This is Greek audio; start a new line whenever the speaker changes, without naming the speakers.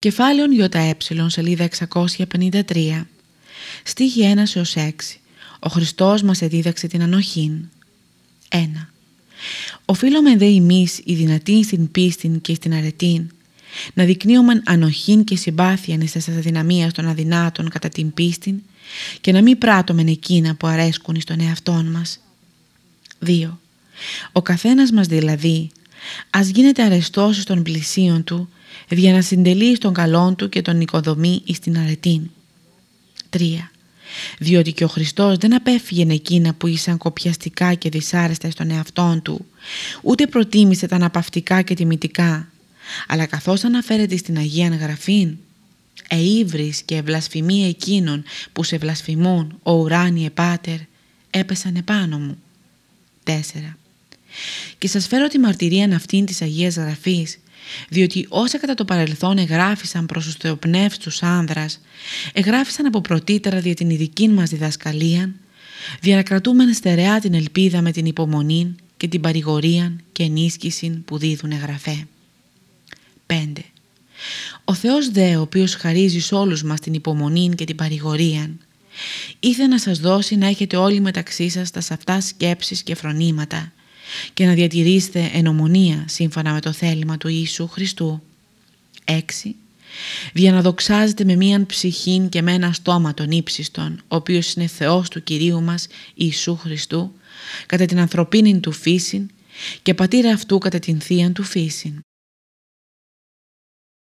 Κεφάλαιον ΙΕ, σελίδα 653, στίχη 1 έως 6. Ο Χριστός μας εδίδαξε την ανοχήν. 1. Οφείλουμε δε εμείς οι δυνατοί στην πίστην και στην αρετήν, να δεικνύουμε ανοχήν και συμπάθεια εις τας αδυναμίας των αδυνάτων κατά την πίστην και να μην πράττουμε εκείνα που αρέσκουν εις τον εαυτόν μας. 2. Ο καθένας μας δηλαδή ας γίνεται αρεστός των πλησίων του για να συντελεί στον καλόν του και τον οικοδομεί εις την αρετήν. 3. Διότι και ο Χριστός δεν απέφυγε εκείνα που ήσαν κοπιαστικά και δυσάρεστα στον εαυτόν του, ούτε προτίμησε τα αναπαυτικά και τιμητικά, αλλά καθώς αναφέρεται στην Αγία Γραφήν, «Εήβρις και ευλασφημία εκείνων που σε βλασφημούν, ο ουράνιε πάτερ, έπεσαν επάνω μου». 4. Και σας φέρω τη μαρτυρία αυτήν της Αγίας Γραφής, διότι όσα κατά το παρελθόν εγγράφησαν προς τους θεοπνεύστους άνδρας, εγγράφησαν από πρωτήτερα δια την ειδική μας διδασκαλία, διανακρατούμεν στερεά την ελπίδα με την υπομονή και την παρηγορία και ενίσχυση που δίδουν εγγραφέ. 5. Ο Θεός δε, ο οποίος χαρίζει σε όλους μας την υπομονή και την παρηγορία, ήθελε να σας δώσει να έχετε όλοι μεταξύ σας τα σαφτά σκέψεις και φρονήματα και να διατηρήσετε ενομονία σύμφωνα με το θέλημα του Ιησού Χριστού. 6. Για να δοξάζετε με μίαν ψυχήν και με ένα στόμα των ύψιστων, ο οποίος είναι Θεός του Κυρίου μας Ιησού Χριστού, κατά την ανθρωπίνη του φύσιν και πατήρα αυτού κατά την θεία του φύσιν.